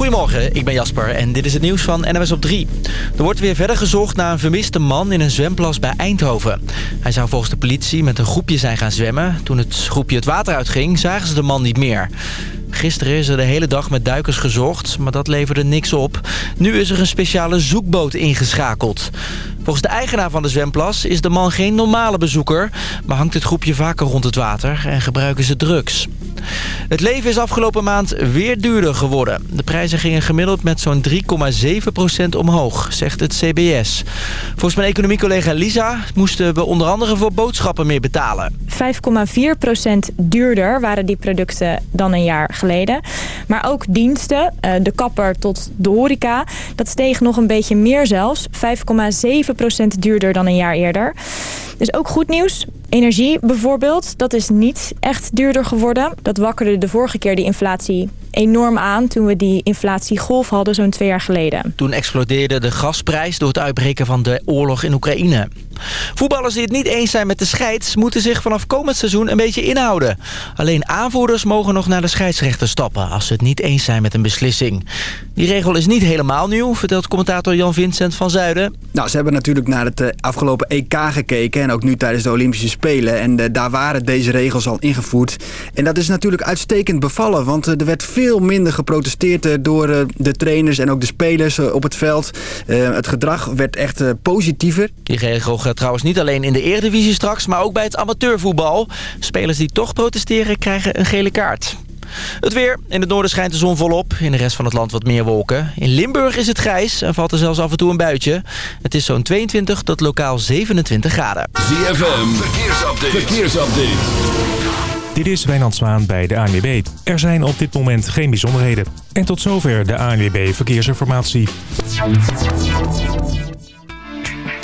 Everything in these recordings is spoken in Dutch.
Goedemorgen, ik ben Jasper en dit is het nieuws van NWS op 3. Er wordt weer verder gezocht naar een vermiste man in een zwemplas bij Eindhoven. Hij zou volgens de politie met een groepje zijn gaan zwemmen. Toen het groepje het water uitging, zagen ze de man niet meer. Gisteren is er de hele dag met duikers gezocht, maar dat leverde niks op. Nu is er een speciale zoekboot ingeschakeld. Volgens de eigenaar van de zwemplas is de man geen normale bezoeker... maar hangt het groepje vaker rond het water en gebruiken ze drugs. Het leven is afgelopen maand weer duurder geworden. De prijzen gingen gemiddeld met zo'n 3,7% omhoog, zegt het CBS. Volgens mijn economiecollega Lisa moesten we onder andere voor boodschappen meer betalen. 5,4% duurder waren die producten dan een jaar geleden. Maar ook diensten, eh, de kapper tot de horeca, dat steeg nog een beetje meer zelfs. 5,7% duurder dan een jaar eerder. Dus ook goed nieuws. Energie bijvoorbeeld, dat is niet echt duurder geworden. Dat wakkerde de vorige keer die inflatie enorm aan toen we die inflatiegolf hadden zo'n twee jaar geleden. Toen explodeerde de gasprijs door het uitbreken van de oorlog in Oekraïne. Voetballers die het niet eens zijn met de scheids... moeten zich vanaf komend seizoen een beetje inhouden. Alleen aanvoerders mogen nog naar de scheidsrechter stappen... als ze het niet eens zijn met een beslissing. Die regel is niet helemaal nieuw, vertelt commentator Jan-Vincent van Zuiden. Nou, ze hebben natuurlijk naar het eh, afgelopen EK gekeken... en ook nu tijdens de Olympische Spelen. En uh, daar waren deze regels al ingevoerd. En dat is natuurlijk uitstekend bevallen... want uh, er werd veel minder geprotesteerd door de trainers en ook de spelers op het veld. het gedrag werd echt positiever. Die regel gaat trouwens niet alleen in de Eredivisie straks... maar ook bij het amateurvoetbal. Spelers die toch protesteren krijgen een gele kaart. Het weer. In het noorden schijnt de zon volop. In de rest van het land wat meer wolken. In Limburg is het grijs en valt er zelfs af en toe een buitje. Het is zo'n 22 tot lokaal 27 graden. ZFM. Verkeersupdate. Verkeersupdate. Dit is Wijnand Zwaan bij de ANWB. Er zijn op dit moment geen bijzonderheden. En tot zover de ANWB Verkeersinformatie.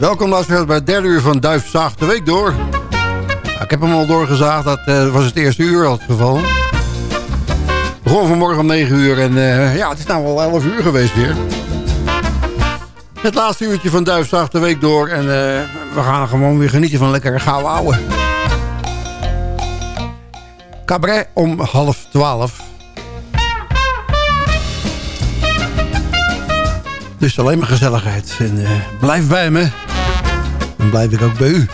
Welkom luisteraars bij het derde uur van Duif Zaag de Week door. Nou, ik heb hem al doorgezaagd, dat uh, was het eerste uur al het geval. Gewoon vanmorgen om 9 uur en uh, ja, het is nou al 11 uur geweest weer. Het laatste uurtje van Duif Zaag de Week door en uh, we gaan gewoon weer genieten van lekker gauw ouwe. Cabaret om half 12. Dus alleen maar gezelligheid. En blijf bij me. Dan blijf ik ook bij u.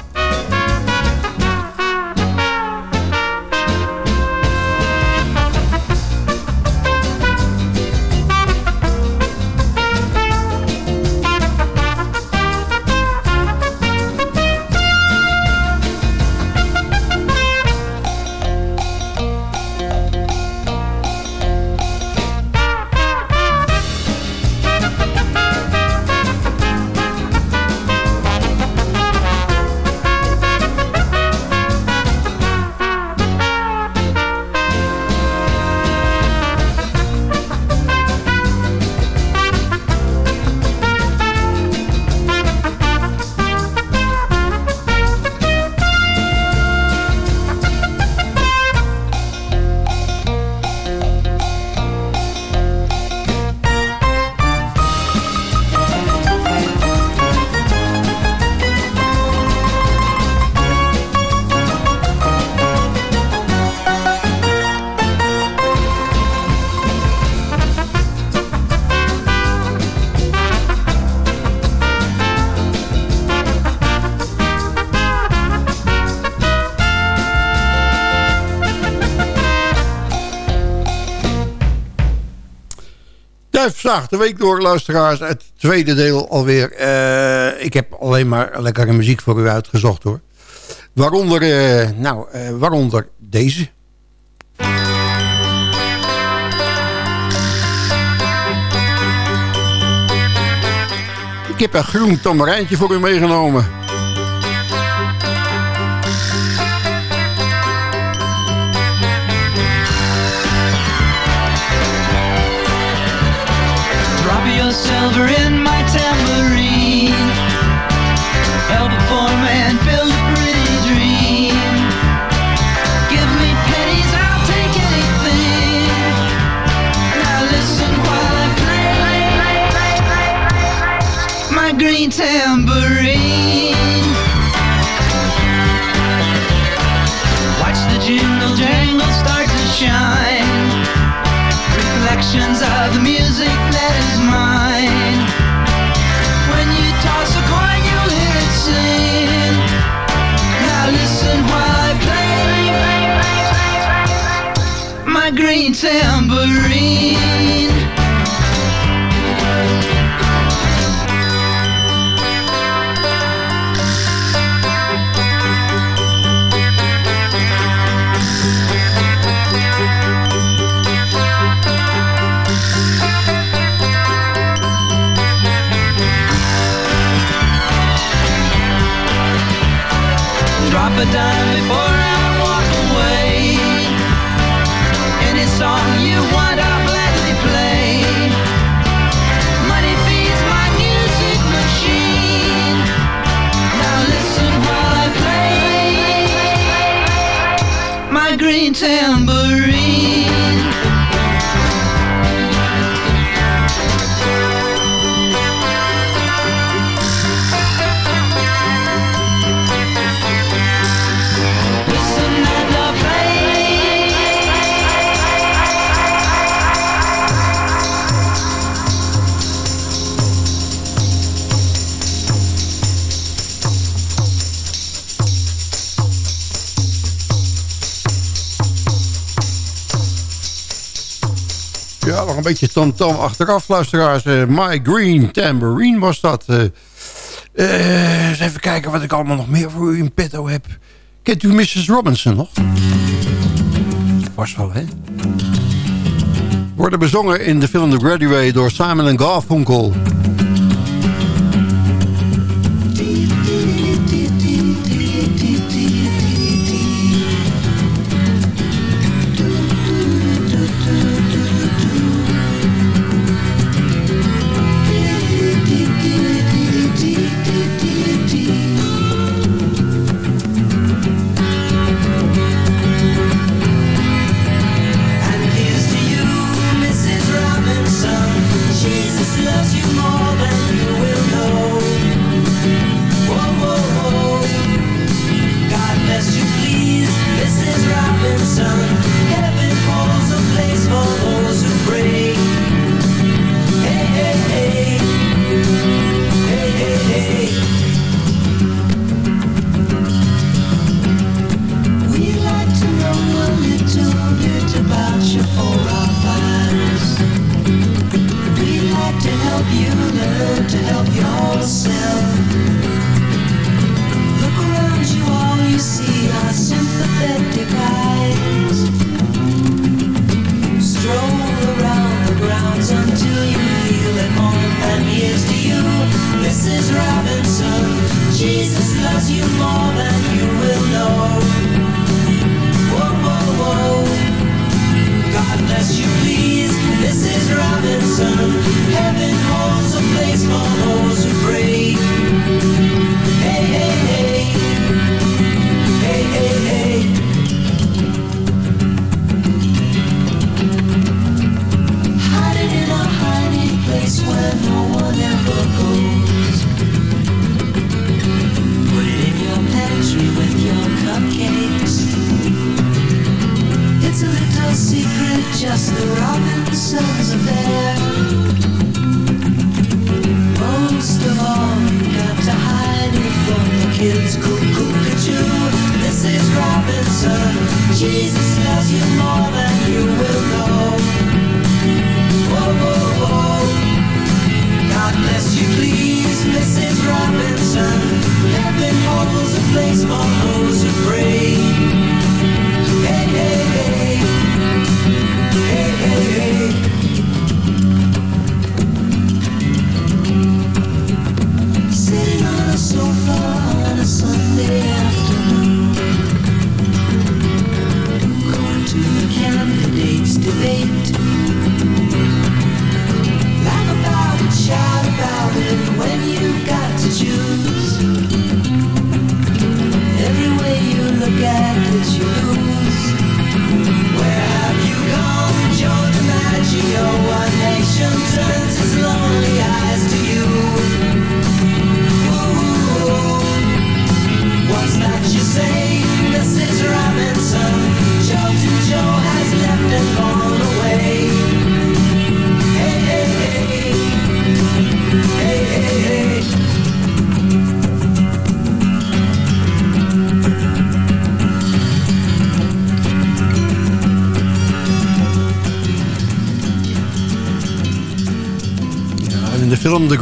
Duifzaag de week door, luisteraars. Het tweede deel alweer. Uh, ik heb alleen maar lekkere muziek voor u uitgezocht hoor. Waaronder, uh, nou, uh, waaronder deze. Ik heb een groen tamarijntje voor u meegenomen. Green tambourine. Watch the jingle jangle start to shine. Reflections of the music that is mine. When you toss a coin, you'll hear it sing. Now listen while I play my green tambourine. My beetje tam-tam achteraf, luisteraars. Eh, My Green Tambourine was dat. Eh, eens even kijken wat ik allemaal nog meer voor u in petto heb. Kent u Mrs. Robinson nog? Vast wel, hè? Worden bezongen in de film The Graduate door Simon Garfunkel.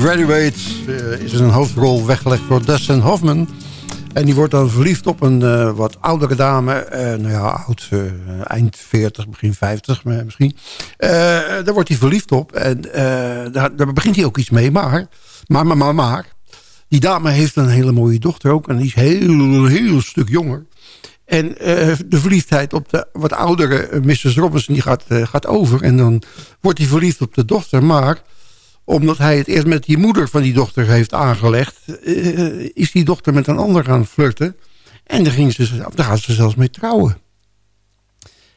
Graduates eh, is een hoofdrol weggelegd door Dustin Hoffman. En die wordt dan verliefd op een eh, wat oudere dame. eh, nou ja, oud, eind 40, begin 50 eh, misschien. Daar wordt hij verliefd op. En daar, daar begint hij ook iets mee. Maar, maar, maar, maar, maar. Die dame heeft een hele mooie dochter ook. En die is heel, heel stuk jonger. En de verliefdheid op de wat oudere Mrs. Robinson die gaat, gaat over. En dan wordt hij verliefd op de dochter. Maar omdat hij het eerst met die moeder van die dochter heeft aangelegd... eh, is die dochter met een ander gaan flirten. En daar, ging ze, gaan ze zelfs mee trouwen.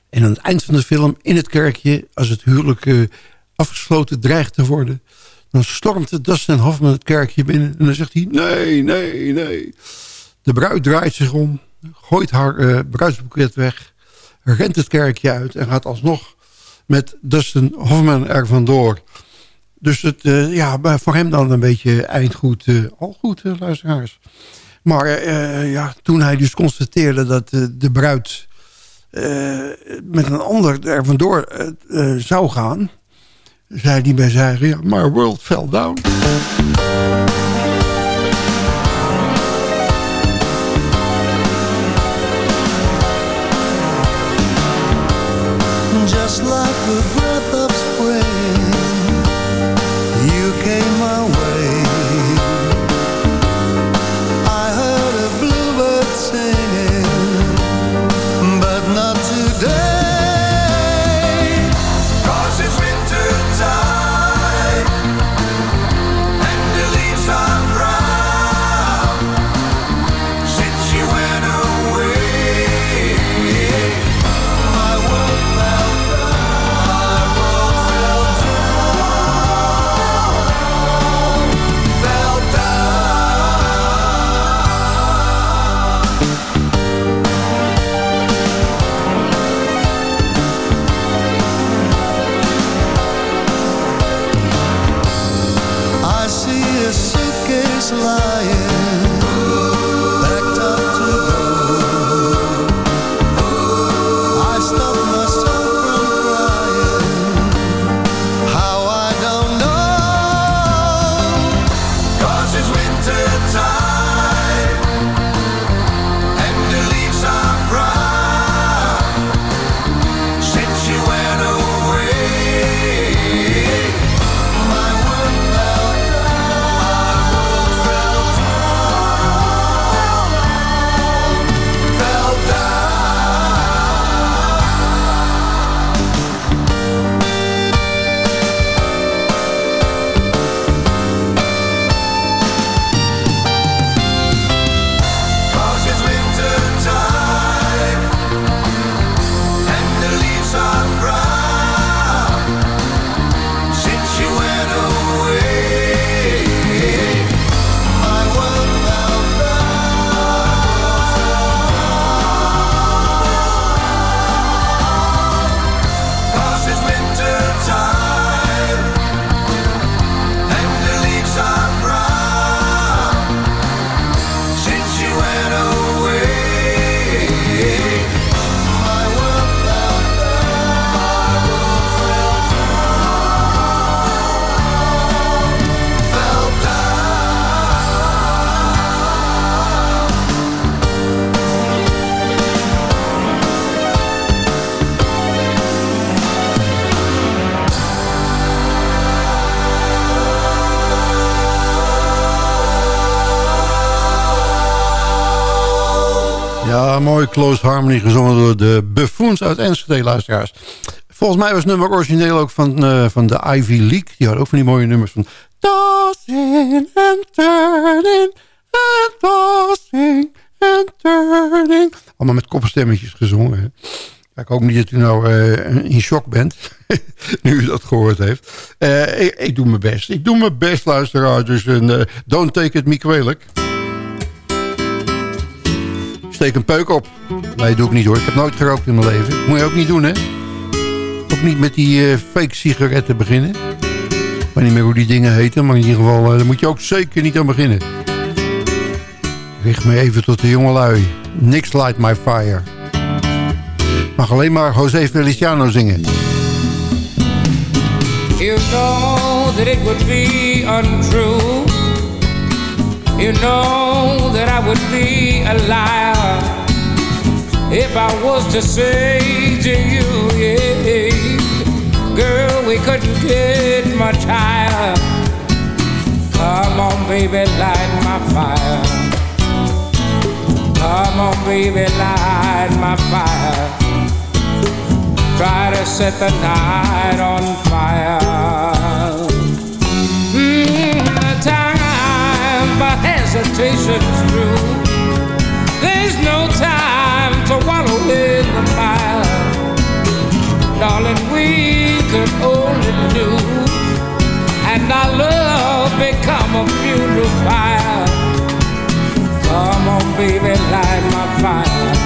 En aan het eind van de film, in het kerkje... als het huwelijk eh, afgesloten dreigt te worden... dan stormt Dustin Hoffman het kerkje binnen... en dan zegt hij, nee, nee, nee. De bruid draait zich om, gooit haar eh bruidsboeket weg... rent het kerkje uit en gaat alsnog met Dustin Hoffman er vandoor... Dus het, eh, ja, voor hem dan een beetje eindgoed, eh, al goed, eh, luisteraars. Maar ja, toen hij dus constateerde dat de bruid met een ander er vandoor zou gaan... zei hij bij zijn ja, my world fell down. Just like Close Harmony gezongen door de Buffoons uit Enschede, luisteraars. Volgens mij was het nummer origineel ook van, uh, van de Ivy League. Die had ook van die mooie nummers van... And and tossing and turning. Allemaal met koppenstemmetjes gezongen. Ik hoop niet dat u nou uh, in shock bent, nu u dat gehoord heeft. Uh, ik, ik, doe mijn best. Ik doe mijn best, luisteraars. Dus don't take it me kwalijk. Steek een peuk op. Nee, doe ik niet hoor. Ik heb nooit gerookt in mijn leven. Moet je ook niet doen, hè? Ook niet met die fake sigaretten beginnen. Ik weet niet meer hoe die dingen heten, maar in ieder geval... daar moet je ook zeker niet aan beginnen. Richt me even tot de jongelui. Niks light my fire. mag alleen maar José Feliciano zingen. You know that it would be untrue. You know that I would be a liar if I was to say to you, yeah, girl, we couldn't get much higher. Come on, baby, light my fire. Come on, baby, light my fire try to set the night on fire. Hesitation's through. There's no time to wallow in the mire. Darling, we could only lose, and our love become a funeral pyre. Come on, baby, light my fire.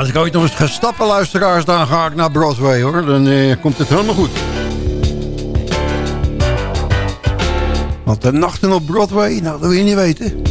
Als ik ooit nog eens ga stappen, luisteraars, dan ga ik naar Broadway, hoor. Dan eh, komt het helemaal goed. Want de nachten op Broadway, nou, dat wil je niet weten.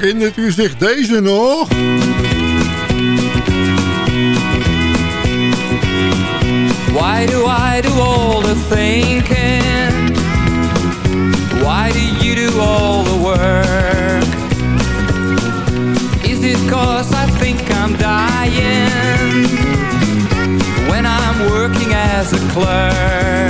Herinnert u zich deze nog? Why do I do all the thinking? Why do you do all the work? Is it cause I think I'm dying When I'm working as a clerk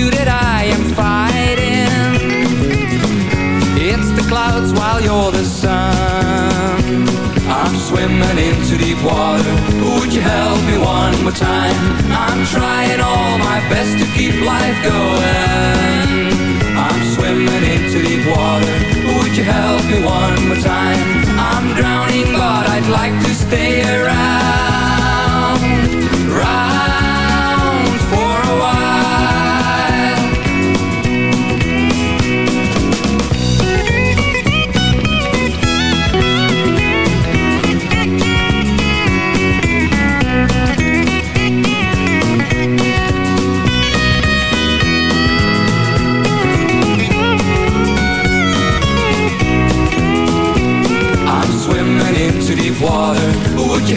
you that I am fighting. It's the clouds while you're the sun. I'm swimming into deep water. Would you help me one more time? I'm trying all my best to keep life going. I'm swimming into deep water. Would you help me one more time? I'm drowning but I'd like to stay around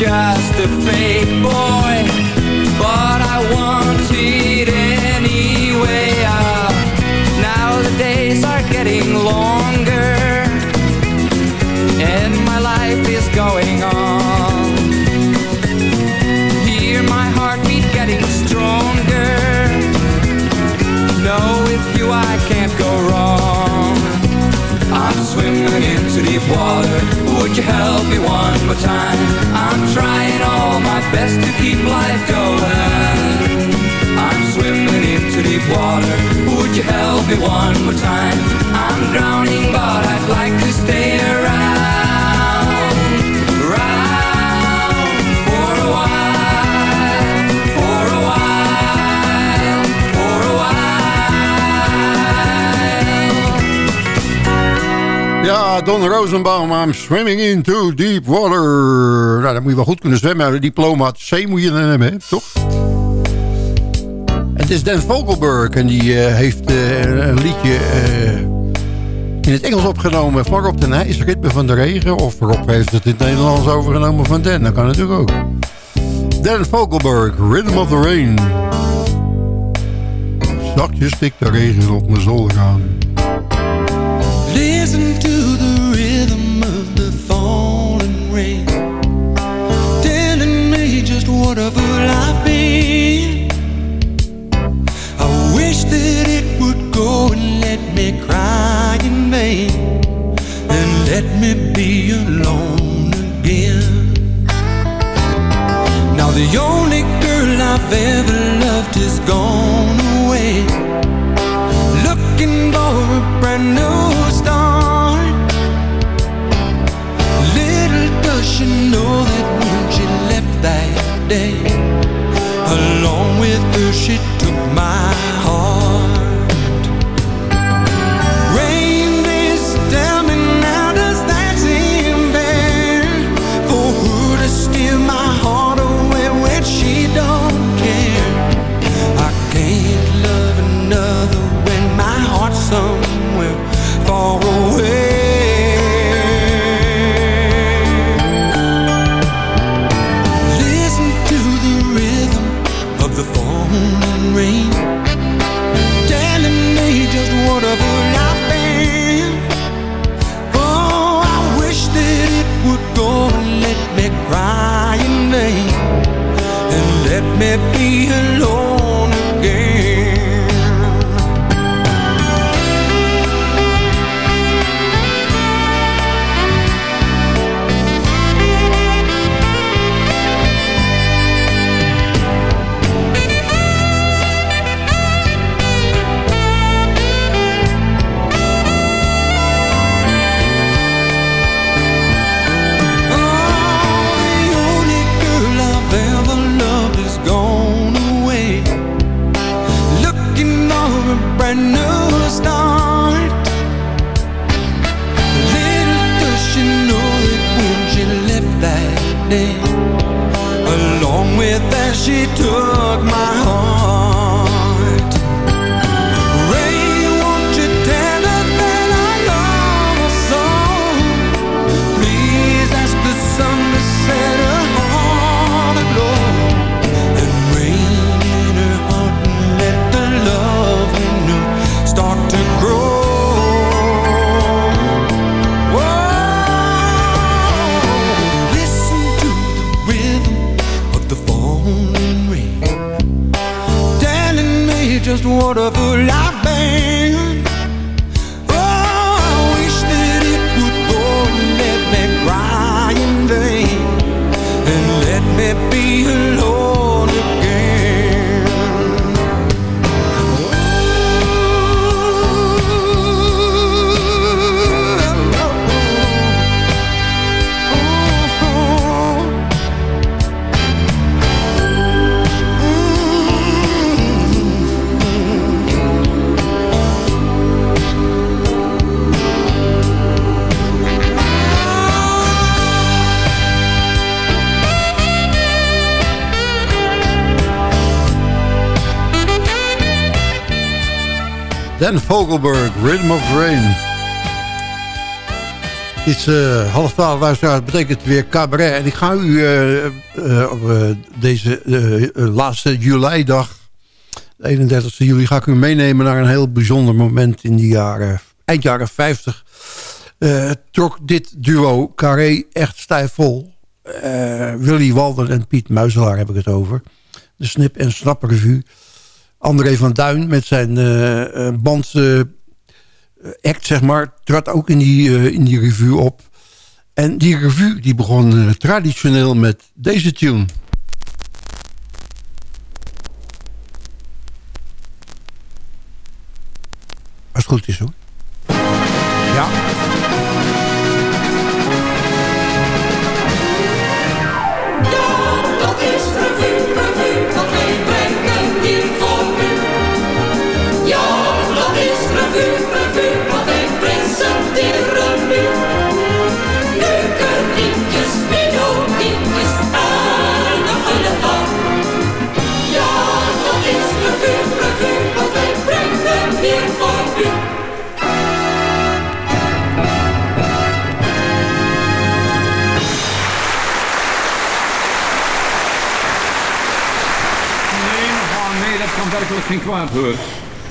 just a fake boy But I want it anyway. Ah, Now the days are getting longer And my life is going on. Hear my heartbeat getting stronger. No, with you I can't go wrong. I'm swimming into deep water help me one more time? I'm trying all my best to keep life going I'm swimming into deep water Would you help me one more time? I'm drowning but Don Rosenbaum, I'm swimming into deep water. Nou, dan moet je wel goed kunnen zwemmen. Een diploma C moet je dan hebben, hè? toch? Het is Dan Vogelberg en die eh, heeft eh, een liedje eh, in het Engels opgenomen. Vlak op de Nijs, Ritme van de Regen. Of Rob heeft het in het Nederlands overgenomen van Dan. Dat kan natuurlijk ook. Dan Vogelberg, Rhythm of the Rain. Zachtjes stikt de regen op mijn zolder aan. Listen to let me cry in vain And let me be alone again. Now the only girl I've ever loved is gone away. Looking for a brand new start. Little does she know that when she left that day Along with her she took my Dan Vogelberg, Rhythm of Rain. Het is eh, half twaalf luisteraars, betekent weer cabaret. En ik ga u eh, eh, op deze laatste juli-dag, de 31 juli, ga ik u meenemen naar een heel bijzonder moment in die jaren, eind jaren 50. eh, trok dit duo Carré echt stijf vol. Willy Walden en Piet Muizelaar heb ik het over. De Snip en Snap Revue. André van Duin met zijn eh, eh, band eh, act, zeg maar, trad ook in die, in die revue op. En die revue die begon traditioneel met deze tune. Als het goed is hoor. Ja. Werkelijk geen kwaad hoor.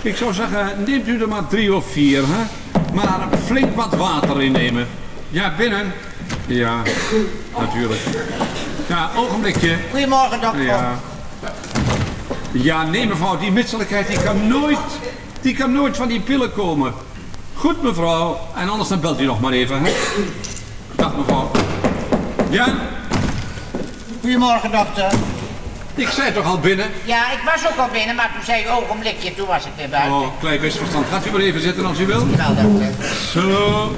Ik zou zeggen, neemt u er maar drie of vier, hè? Maar flink wat water innemen. Ja, binnen. Ja, natuurlijk. Ja, ogenblikje. Goedemorgen, dokter. Ja. Ja, nee mevrouw, die misselijkheid die kan nooit, die kan nooit van die pillen komen. Goed mevrouw, en anders dan belt u nog maar even, hè? Dag mevrouw. Ja, Goedemorgen, dokter. Ik zei toch al binnen? Ja, ik was ook al binnen, maar toen zei je ogenblikje, toen was ik weer buiten. Oh, klein misverstand. Gaat u maar even zitten als u wil. Wel, dokter. Zo.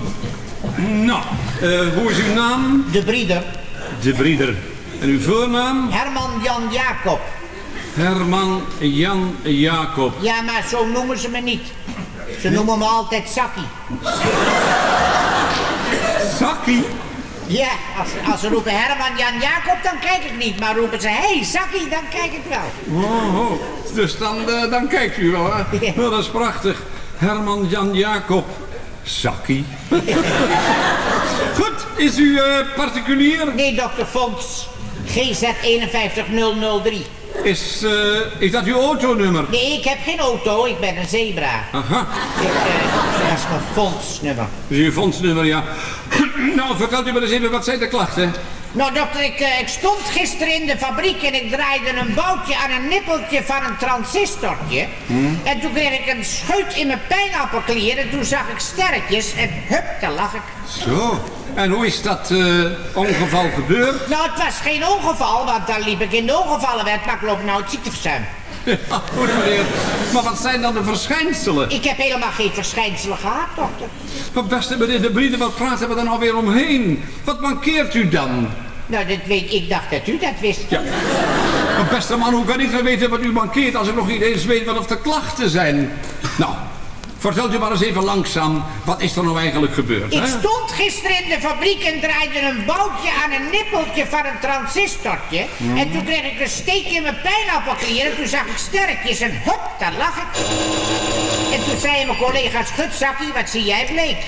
Nou, eh, hoe is uw naam? De Brieder. De Brieder. En uw voornaam? Herman Jan Jacob. Herman Jan Jacob. Ja, maar zo noemen ze me niet. Ze noemen me altijd Sakkie. Sakkie? Ja, als, als ze roepen Herman Jan Jacob, dan kijk ik niet. Maar roepen ze, hé, hey, Sakkie, dan kijk ik wel. Oh, oh. Dus dan, eh, dan kijkt u wel, hè? Ja. Nou, dat is prachtig. Herman Jan Jacob. Sakkie. Goed, is u eh, particulier? Nee, dokter Fons. GZ 51003. Is, eh, is dat uw autonummer? Nee, ik heb geen auto, ik ben een zebra. Aha, Ik, dat is mijn fondsnummer. dat is uw fondsnummer, ja. Nou, vertelt u maar eens even, wat zijn de klachten? Nou, dokter, ik, eh, ik stond gisteren in de fabriek en ik draaide een boutje aan een nippeltje van een transistortje. En toen kreeg ik een scheut in mijn pijnappelklier en toen zag ik sterretjes en hup, daar lag ik. Zo. En hoe is dat eh, ongeval gebeurd? Nou, het was geen ongeval, want dan liep ik in de ongevallenwet, maar ik loop nou het ziekteverzuim. Ja, goed meneer. Maar wat zijn dan de verschijnselen? Ik heb helemaal geen verschijnselen gehad, dokter. Maar beste meneer De Briede, wat praten we er nou weer omheen? Wat mankeert u dan? Nou, dat weet ik. dacht dat u dat wist. Ja. Maar beste man, hoe kan ik dan weten wat u mankeert als ik nog niet eens weet wat of de klachten zijn? Nou, vertelt u maar eens even langzaam, wat is er nou eigenlijk gebeurd? Ik hè? stond gisteren in de fabriek en draaide een boutje aan een nippeltje van een transistortje. En toen kreeg ik een steek in mijn pijnappelklier en toen zag ik sterretjes en hup, daar lag ik. En toen zei mijn collega Schutzakkie, wat zie jij bleek?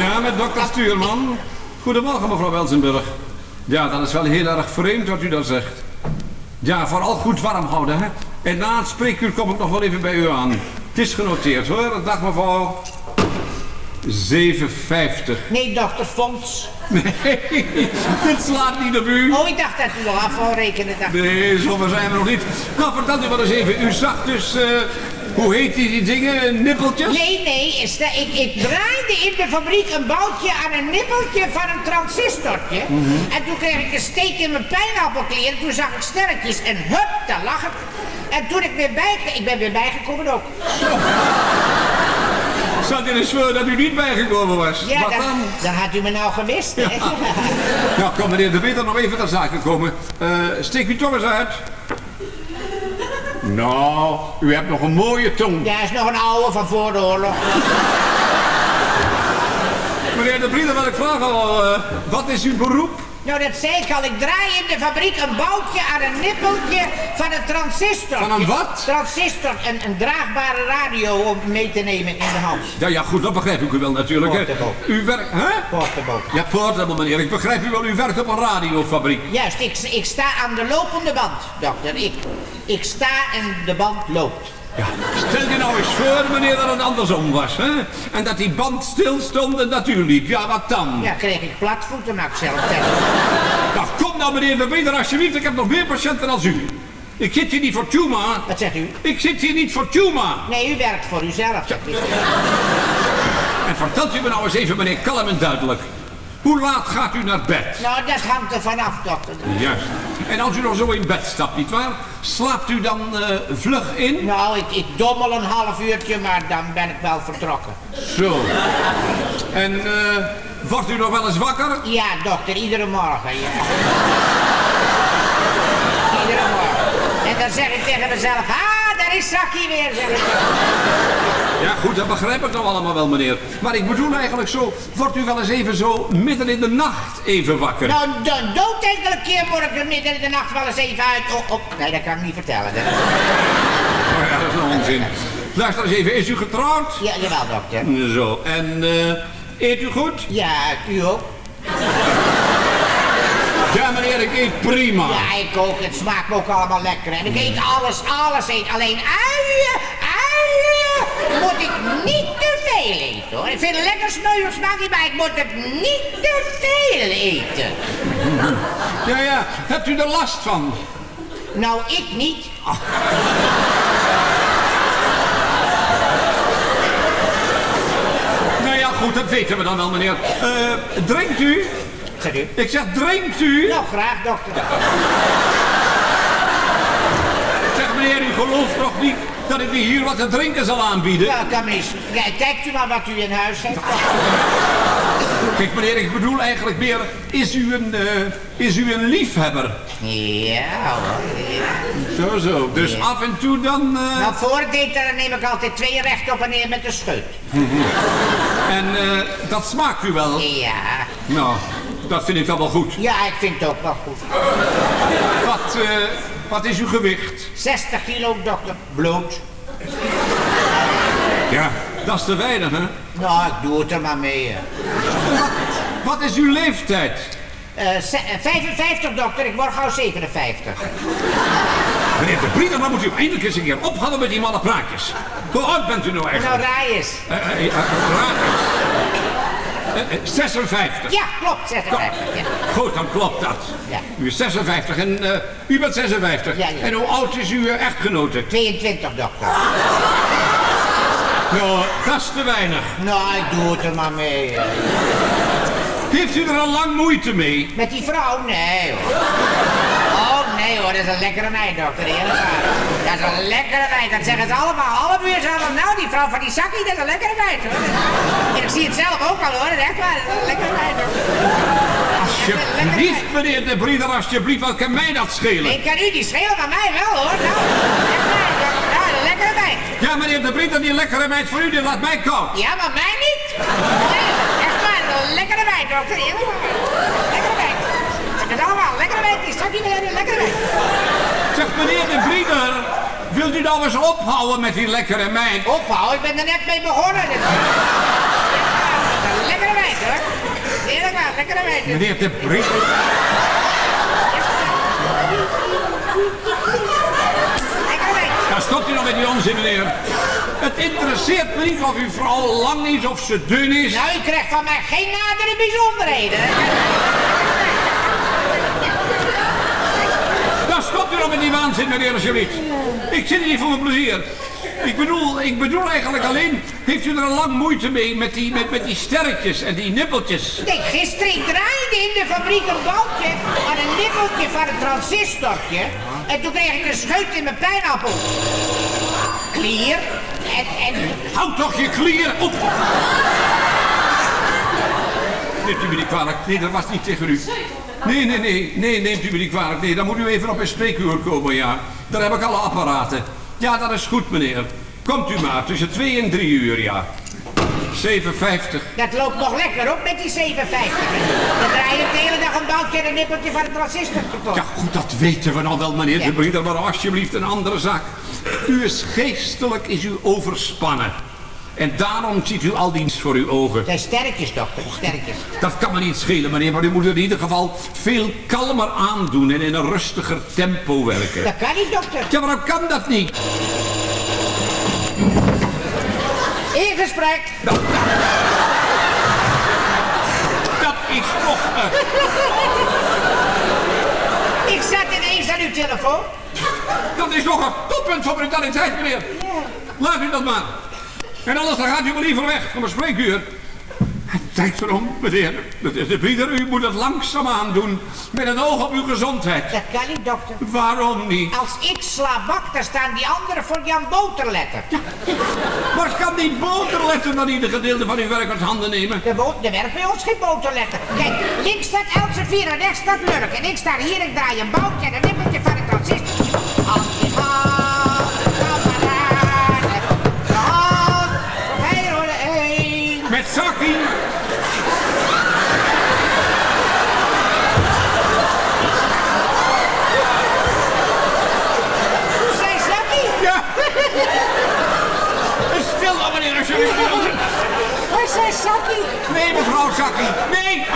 Ja, met dokter Stuurman. Goedemorgen, mevrouw Welsenburg. Ja, dat is wel heel erg vreemd wat u daar zegt. Ja, vooral goed warm houden, hè. En na het spreekuur kom ik nog wel even bij u aan. Het is genoteerd, hoor. Dag, mevrouw. 7,50. Nee, dokter Fons. Nee, dit slaat niet op u. Oh, ik dacht dat u al af wou rekenen. dacht. Nee, zover zijn we nog niet. Nou, vertel u maar eens even. U zag dus, eh, hoe heet die, die dingen? Nippeltjes? Nee, nee, is dat- ik, ik draaide in de fabriek een boutje aan een nippeltje van een transistortje. En toen kreeg ik een steek in mijn pijnappelklier. En toen zag ik sterretjes en hup, daar lag ik. En toen ik weer bij... Ik ben weer bijgekomen ook. Zat in de voor dat u niet bijgekomen was. Ja, Wat dan, dan? had u me nou gemist, hè? Nou, kom meneer De Witter nog even ter zake komen. Eh steek u toch eens uit. Nou, u hebt nog een mooie tong. Ja, is nog een oude van voor de oorlog. Meneer De Vrienden, wat ik vraag al, eh, wat is uw beroep? Nou, dat zei ik al. Ik draai in de fabriek een boutje aan een nippeltje van een transistor. Van een wat? Transistor, een, een draagbare radio om mee te nemen in de hand. Ja, ja, goed, dat begrijp ik u wel natuurlijk. Hè. Portable. U werkt, hè? Portable. Ja, portable meneer, ik begrijp u wel, u werkt op een radiofabriek. Juist, ik, ik sta aan de lopende band, dokter. Ik, ik sta en de band loopt. Ja, stel je nou eens voor, meneer, dat het andersom was, hè? En dat die band stil stond en dat u liep. Ja, wat dan? Ja, kreeg ik platvoeten, maar ik zelf. Nou, kom nou, meneer Vrienden, alsjeblieft, ik heb nog meer patiënten als u. Ik zit hier niet voor Tuma. Wat zegt u? Ik zit hier niet voor Tuma. Nee, u werkt voor uzelf. is- En vertelt u me nou eens even, meneer, kalm en duidelijk. Hoe laat gaat u naar bed? Nou, dat hangt er vanaf, dokter. Juist. En als u nog zo in bed stapt, nietwaar? Slaapt u dan eh, vlug in? Nou, ik, ik dommel een half uurtje, maar dan ben ik wel vertrokken. Zo. En eh, wordt u nog wel eens wakker? Ja, dokter, iedere morgen, ja. iedere morgen. En dan zeg ik tegen mezelf, daar is weer, zeg ik. Ja, goed, dat begrijp ik nou allemaal wel, meneer. Maar ik bedoel eigenlijk zo, wordt u wel eens even zo midden in de nacht even wakker? Nou, de dood enkele keer word ik er midden in de nacht wel eens even uit. Op. Nee, dat kan ik niet vertellen. Dat... Oh ja, dat is nou onzin. Luister eens even, is u getrouwd? Ja, jawel, dokter. Zo, en eh, eet u goed? Ja, u ook. Ja, meneer, ik eet prima. Ja, ik ook. Het smaakt me ook allemaal lekker. En ik eet alles, alles eet. Alleen uien, uien moet ik niet te veel eten, hoor. Ik vind het lekker smeuig smaakje, maar ik moet het niet te veel eten. Ja, ja, hebt u er last van? Nou, ik niet. Nou ja, goed, dat weten we dan wel, meneer. Eh, drinkt u? U? Ik zeg, drinkt u? Nou, graag, dokter. Zeg, meneer, u gelooft toch niet dat ik u hier wat te drinken zal aanbieden? Ja, kan mis. Ja, kijkt u maar wat u in huis heeft. Kijk, meneer, ik bedoel eigenlijk meer, is u een, eh, is u een liefhebber? Ja, hoor. Zo, zo. Dus af en toe dan... eh, Nou, voor eten dan neem ik altijd twee recht op en neer met de scheut. En eh, dat smaakt u wel? Ja. Nou, dat vind ik dan wel goed. Ja, ik vind het ook wel goed. Wat, eh, wat is uw gewicht? 60 kilo, dokter. Bloed. Ja, dat is te weinig, hè? Nou, ik doe het er maar mee. hè. Wat is uw leeftijd? Eh, ze- eh, 55, dokter. Ik word gauw 57. Meneer de Brieger, dan moet u eindelijk eens een keer ophouden met die malle praatjes. Hoe oud bent u nou Nou, eigenlijk? raai eens. Eh, eh, eh, raad eens. Eh, eh, 56. Ja, klopt, 56. Ja. Goed, dan klopt dat. Ja. U is 56 en eh, u bent 56. Ja, ja. En hoe oud is uw eh, echtgenote? 22, dokter. Nou, dat is te weinig. Nou, ik doe het er maar mee. eh. Heeft u er al lang moeite mee? Met die vrouw? Nee hoor. Nee hoor, dat is een lekkere meid, dokter. Eerlijk waar. Dat is een lekkere meid. Dat zeggen ze allemaal. Alle buurt van, nou die vrouw van die zakkie, dat is een lekkere meid hoor. En ik zie het zelf ook al hoor, dat is echt waar. Dat is een lekkere meid hoor. Alsjeblieft, meneer de Brieder, alsjeblieft, wat kan mij dat schelen? Ik kan u die schelen, maar mij wel hoor. Nou, dokter. Nou, een lekkere meid. Ja, meneer de Brieder, die lekkere meid voor u, die laat mij koud. Ja, maar mij niet. Nee, echt waar, een lekkere meid, dokter. Eerlijk waar. Het allemaal, lekkere meid. Die zakkie met een lekkere meid. Zeg, meneer de Brieder, wilt u nou eens ophouden met die lekkere meid? Ophouden, ik ben er net mee begonnen. Is lekkere meid hoor. Eerlijk waar, lekkere meid. Meneer de Brieder. Ja, stopt u nou met die onzin, meneer. Het interesseert me niet of uw vrouw lang is of ze dun is. Nou, u krijgt van mij geen nadere bijzonderheden. Nou met die waanzin, meneer, alsjeblieft. Ik zit hier niet voor mijn plezier. Ik bedoel, ik bedoel eigenlijk alleen, heeft u er al lang moeite mee met die, met, met die sterretjes en die nippeltjes? Kijk, gisteren ik draaide in de fabriek een boutje aan een nippeltje van een transistortje. En toen kreeg ik een scheut in mijn pijnappel. Klier. En, en... Houd toch je klier op! Neemt u me niet kwalijk. Nee, dat was niet tegen u. Nee, nee, nee, nee, neemt u me niet kwalijk. Nee, dan moet u even op een spreekuur komen, ja. Daar heb ik alle apparaten. Ja, dat is goed, meneer. Komt u maar, tussen 2 en 3 uur, ja. 7,50. Dat loopt nog lekker op met die 57. Dan draai je de hele dag een boutje en een nippeltje van transistor kapot. Ja, goed, dat weten we nou wel, meneer Ja. de Brieder, maar alsjeblieft een andere zaak. U is geestelijk, is u overspannen. En daarom ziet u al dienst voor uw ogen. zijn sterretjes, dokter, sterretjes. Dat kan me niet schelen, meneer, maar u moet in ieder geval veel kalmer aandoen en in een rustiger tempo werken. Dat kan niet, dokter. Ja, waarom kan dat niet? In gesprek. Dat, dat, dat is toch... eh, Ik zat ineens aan uw telefoon. dat is toch een toppunt van brutaliteit, meneer. Laat u dat maar. En anders dan gaat u maar liever weg van mijn spreekuur. Tijd erom, meneer. De, de Brieder, u moet het langzaamaan doen. Met een oog op uw gezondheid. Dat kan niet, dokter. Waarom niet? Als ik sla bak, dan staan die anderen voor Jan Boterletter. Maar kan die boterletter dan ieder gedeelte van uw werk uit handen nemen? Er werkt bij ons geen boterletter. Kijk, links staat Elsevier en rechts staat Lurk. En ik sta hier, ik draai een boutje en een nippeltje van zakkie. Zij zakkie. Ja. Stil dan, meneer, alsjeblieft. Waar zij zakkie? Nee, mevrouw Zakkie. Nee.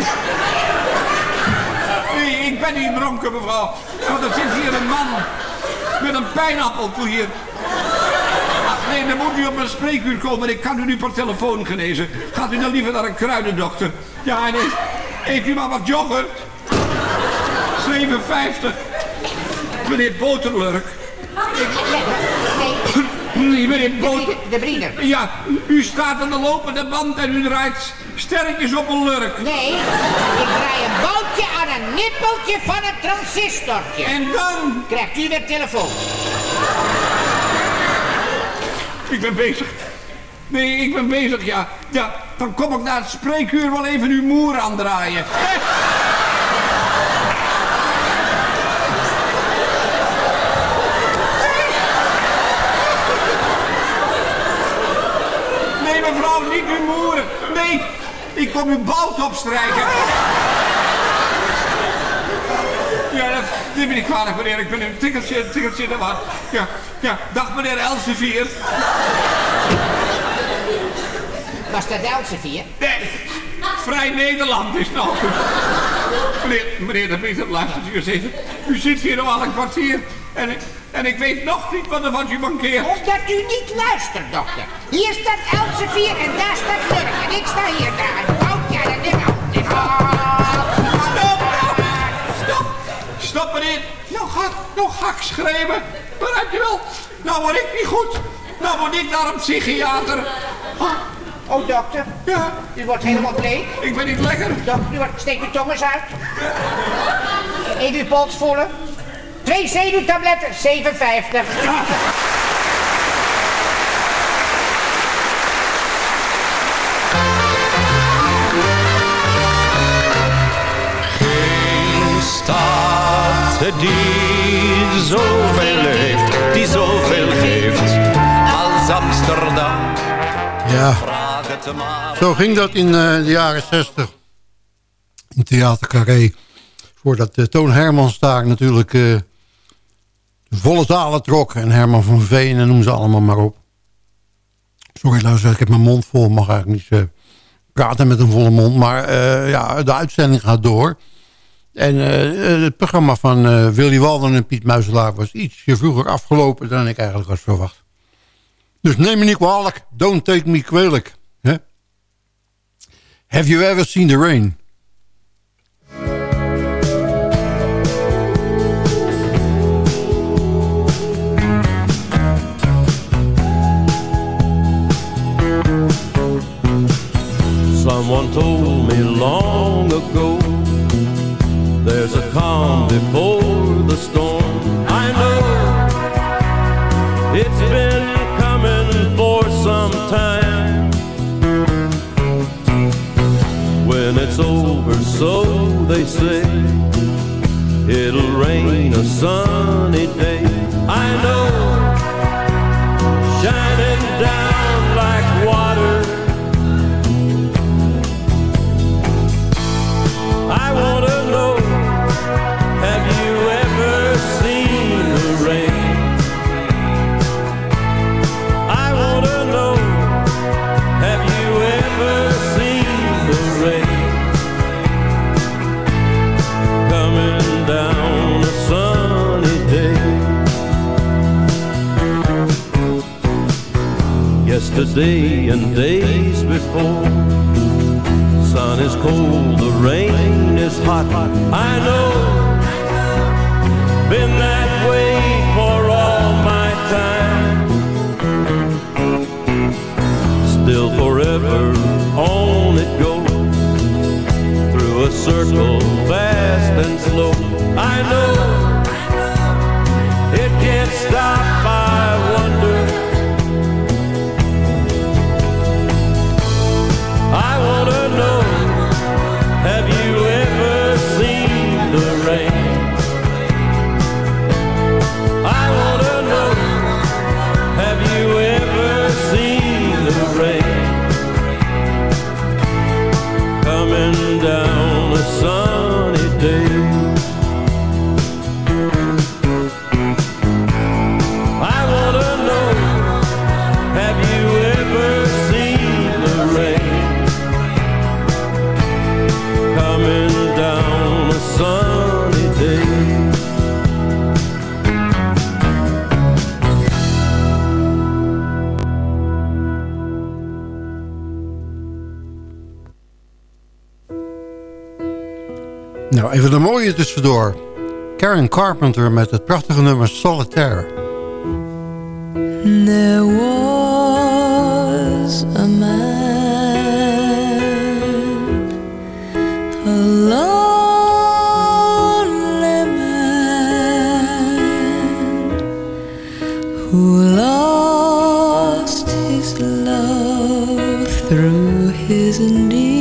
Nee, ik ben niet dronken, mevrouw. Want er zit hier een man met een pijnappelklier. Ach nee, dan moet u op mijn spreekuur komen. Ik kan u nu per telefoon genezen. Gaat u dan liever naar een kruidendokter? Ja, en heeft u maar wat yoghurt? 57. Meneer Boterlurk. Nee, meneer Boter... De brieder. Ja, u staat aan de lopende band en u draait sterretjes op een lurk. Nee, ik draai een boutje aan een nippeltje van een transistortje. En dan? Krijgt u weer telefoon. Ik ben bezig. Nee, ik ben bezig, ja. Ja, dan kom ik na het spreekuur wel even uw moer aandraaien. Nee, mevrouw, niet uw moer. Nee, ik kom uw bout opstrijken. Ja, dat neem me niet kwalijk, meneer. Ik ben een tikkeltje, tikkeltje naar wat. Ja, ja. Dag, meneer Elsevier. Was dat Elsevier? Nee, Vrij Nederland is goed. Meneer, meneer de Pieter, luistert u eens even. U zit hier al een kwartier en ik, en ik weet nog niet wat er van u mankeert. Omdat u niet luistert, dokter. Hier staat Elsevier en daar staat Lurk. En ik sta hier daar. Stop! Nou ga, nou ga ik schreeuwen. Begrijp je wel? Nou word ik niet goed. Nou moet ik naar een psychiater. Oh, dokter. Ja? U wordt helemaal bleek. Ik ben niet lekker. Dokter, u wordt, steek uw tong eens uit. Even uw pols voelen. Twee zenuwtabletten, 7,50. Geen die zoveel heeft, die zoveel heeft als Amsterdam. Ja, zo ging dat in eh, de jaren 60. In Theater Carré. Voordat eh, Toon Hermans daar natuurlijk eh, volle zalen trok. En Herman van Veen en noem ze allemaal maar op. Sorry luister, ik heb mijn mond vol. mag eigenlijk niet praten met een volle mond. Maar ja, de uitzending gaat door. En eh, eh, het programma van eh, Willy Walden en Piet Muizelaar was ietsje vroeger afgelopen dan ik eigenlijk had verwacht. Dus neem me niet kwalijk. Don't take me kwalijk. Have you ever seen the rain? Someone told me long ago There's a calm before the storm. I know It's been coming for some time. When it's over, so they say It'll rain a sunny day. I know Yesterday and days before sun is cold, the rain is hot. I know, been that way for all my time. Still forever on it goes, through a circle fast and slow. I know, it can't stop, Nou, even een mooie tussendoor. Karen Carpenter met het prachtige nummer Solitaire. There was a man, a lonely man, who lost his love through his indifference.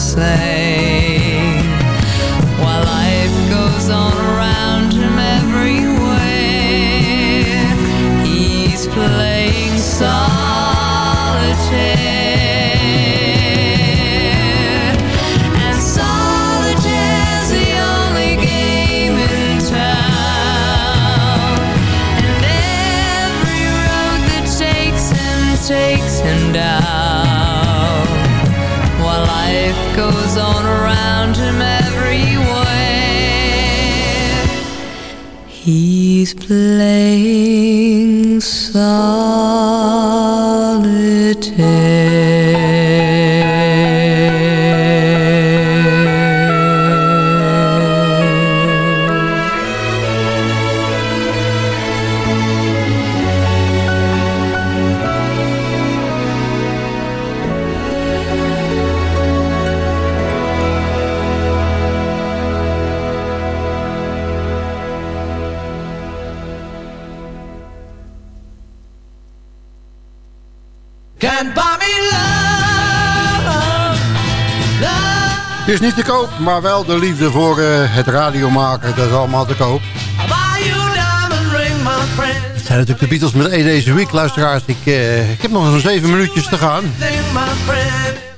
Same. Maar wel de liefde voor eh, het radiomaken. Dat is allemaal te koop. Het zijn natuurlijk de Beatles met E deze week, luisteraars. Ik, eh, ik heb nog zo'n zeven minuutjes te gaan.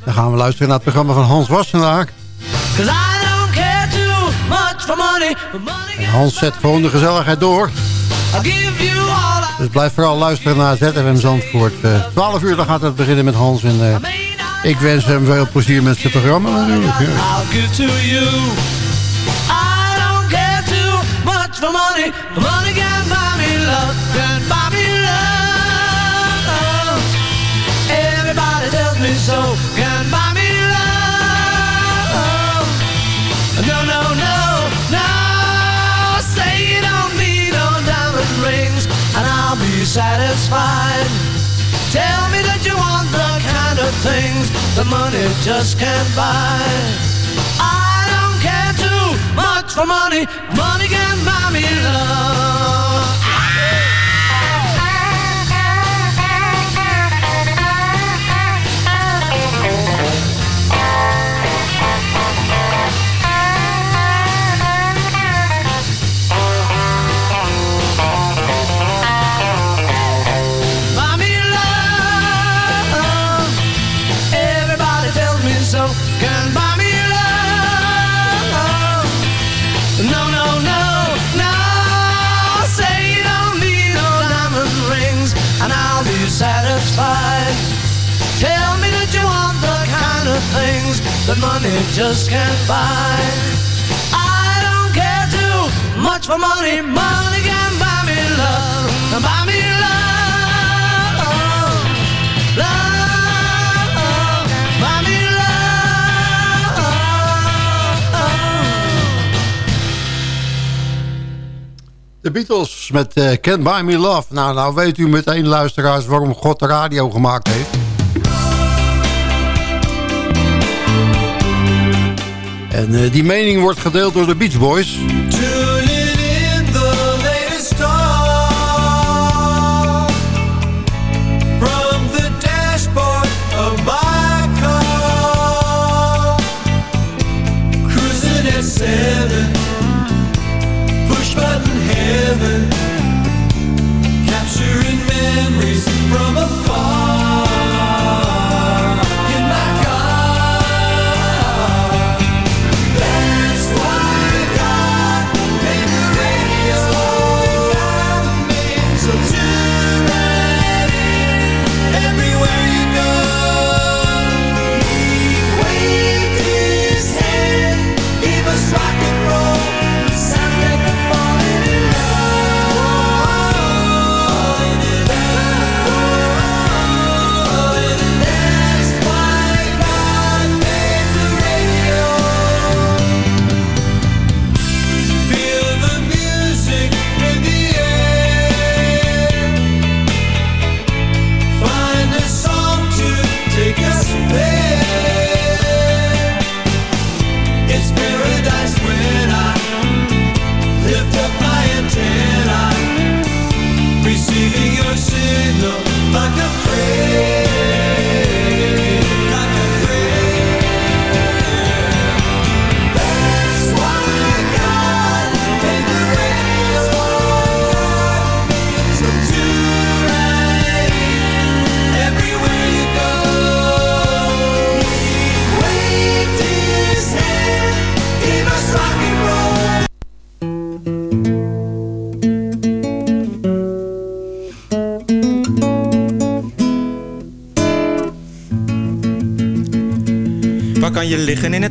Dan gaan we luisteren naar het programma van Hans Wassenaar. Hans zet gewoon de gezelligheid door. Dus blijf vooral luisteren naar ZFM Zandvoort. Eh 12 uur dan gaat het beginnen met Hans. En ik wens hem veel plezier met zijn programma natuurlijk. ja. Give to you. I don't care too much for money. Money can't buy me love. Can't buy me love. Everybody tells me so. Can't buy me love. No, no, no, no. Say you don't need no diamond rings, and I'll be satisfied. Tell me that you want the kind of things the money just can't buy. I don't care too much for money. Money can buy me love. That money just can't buy. I don't care too much for money. Money can buy me love. Buy me love. Love. Buy me De Beatles met eh Can't Buy Me Love. Nou, nou weet u meteen, luisteraars, waarom God de radio gemaakt heeft. En eh, die mening wordt gedeeld door de Beach Boys.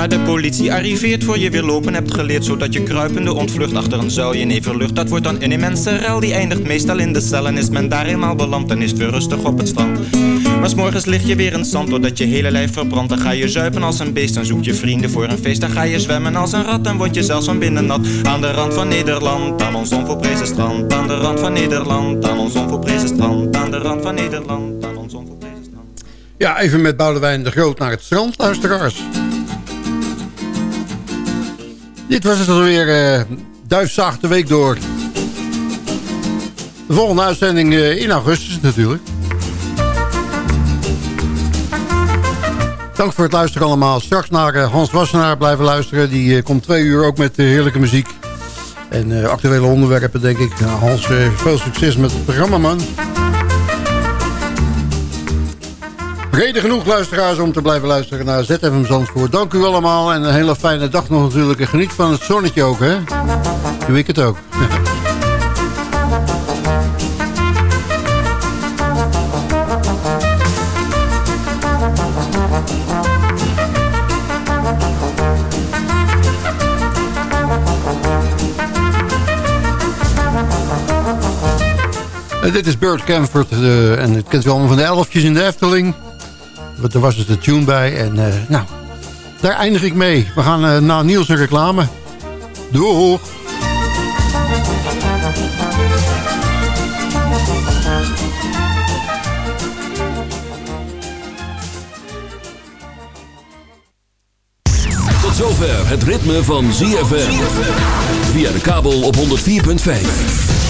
Maar de politie arriveert voor je weer lopen hebt geleerd Zodat je kruipende ontvlucht achter een zuilje neverlucht Dat wordt dan een immense rel, die eindigt meestal in de cel En is men daar eenmaal beland, dan is het weer rustig op het strand. Maar s'morgens lig je weer in zand, doordat je hele lijf verbrandt. Dan ga je zuipen als een beest, dan zoek je vrienden voor een feest. Dan ga je zwemmen als een rat, dan word je zelfs van binnen nat. Aan de rand van Nederland, aan ons onvolprezen strand. Aan de rand van Nederland, aan ons onvolprezen strand. Aan de rand van Nederland, aan ons onvolprezen strand. Ja, even met Boudewijn de Groot naar het strand, luisteraars. Dit was het alweer. Uh, Duifzaag de week door. De volgende uitzending uh, in augustus natuurlijk. Dank voor het luisteren allemaal. Straks naar uh, Hans Wassenaar blijven luisteren. Die komt twee uur ook met heerlijke muziek. En actuele onderwerpen denk ik. Nou, Hans, veel succes met het programma man. Reden genoeg luisteraars om te blijven luisteren naar ZFM Zandvoort. Dank u allemaal en een hele fijne dag nog natuurlijk. En geniet van het zonnetje ook, hè? Doe ik het ook. Dit is Bert Camford uh, en het kent u allemaal van de elfjes in de Efteling. Er was dus de tune bij. En uh, nou, daar eindig ik mee. We gaan uh, naar Niels en reclame. Doeg! Tot zover het ritme van ZFM. Via de kabel op 104.5.